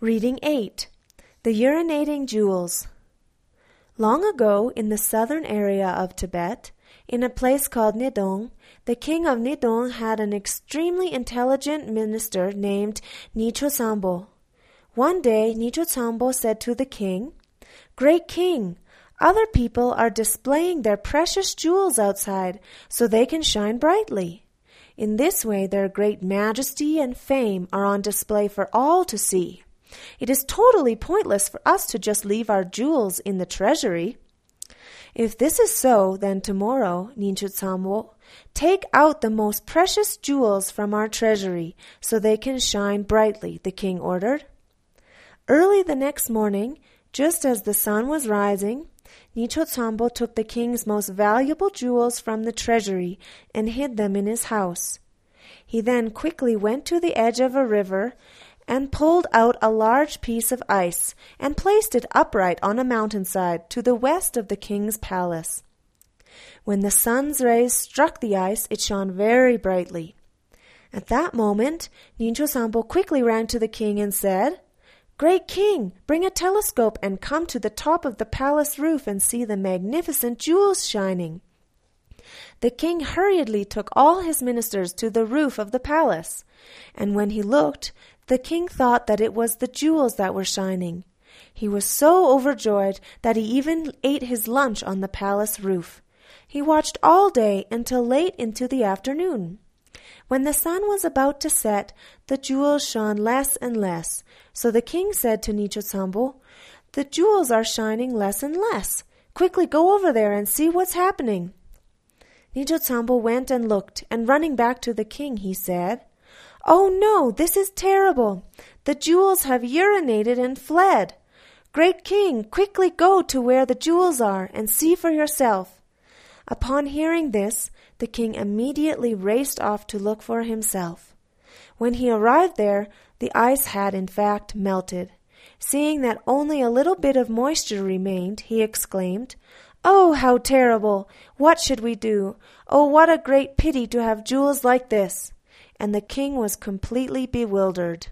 Reading 8 The Urinating Jewels. Long ago, in the southern area of Tibet, in a place called Nidong, the king of Nidong had an extremely intelligent minister named Nicho Sambo. One day, Nicho Sambo said to the king, Great king, other people are displaying their precious jewels outside so they can shine brightly. In this way, their great majesty and fame are on display for all to see. It is totally pointless for us to just leave our jewels in the treasury. If this is so, then tomorrow, Ninchutsamwo, take out the most precious jewels from our treasury so they can shine brightly, the king ordered. Early the next morning, just as the sun was rising, Nichotsambo took the king's most valuable jewels from the treasury and hid them in his house. He then quickly went to the edge of a river and pulled out a large piece of ice and placed it upright on a mountainside to the west of the king's palace. When the sun's rays struck the ice, it shone very brightly. At that moment, Nincho Sambo quickly ran to the king and said, Great king, bring a telescope and come to the top of the palace roof and see the magnificent jewels shining. The king hurriedly took all his ministers to the roof of the palace, and when he looked, the king thought that it was the jewels that were shining. He was so overjoyed that he even ate his lunch on the palace roof. He watched all day until late into the afternoon. When the sun was about to set, the jewels shone less and less. So the king said to Nichotsambo, The jewels are shining less and less. Quickly go over there and see what's happening. Nichotsambo went and looked, and running back to the king, he said, Oh no, this is terrible. The jewels have urinated and fled. Great king, quickly go to where the jewels are and see for yourself. Upon hearing this, the king immediately raced off to look for himself. When he arrived there, the ice had in fact melted. Seeing that only a little bit of moisture remained, he exclaimed, Oh, how terrible! What should we do? Oh, what a great pity to have jewels like this! and the king was completely bewildered.